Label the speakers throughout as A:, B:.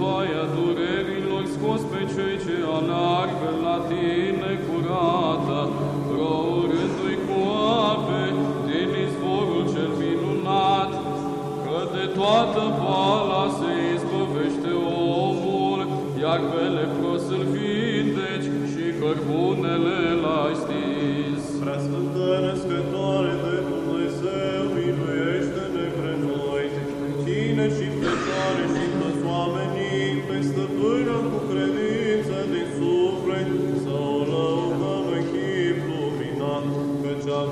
A: războaia durerilor scos pe cei ce alargă la tine curată, rourându-i cu ape din izvorul cel minunat, că de toată boala se izbăvește omul, iar pe lepros îl
B: fi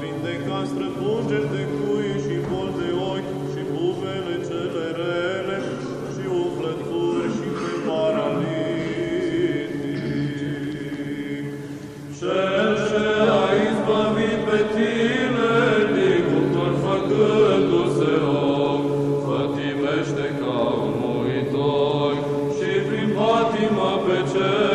B: vindeca străpungeri de cui și boli de ochi și buvele cele rele și umflături și pe paralitic.
A: Cel ce a izbăvit pe tine, dicutor făcându-se om, fătimește ca un muitor și prin patima pe cer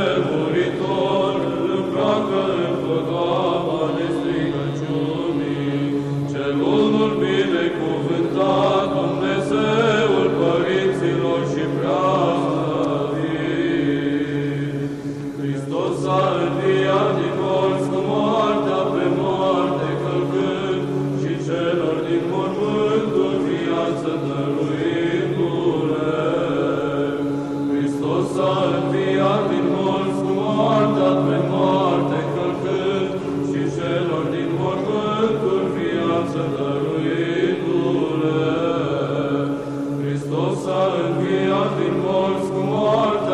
A: Hristos a înviat din morți cu moartea,